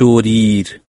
siŵr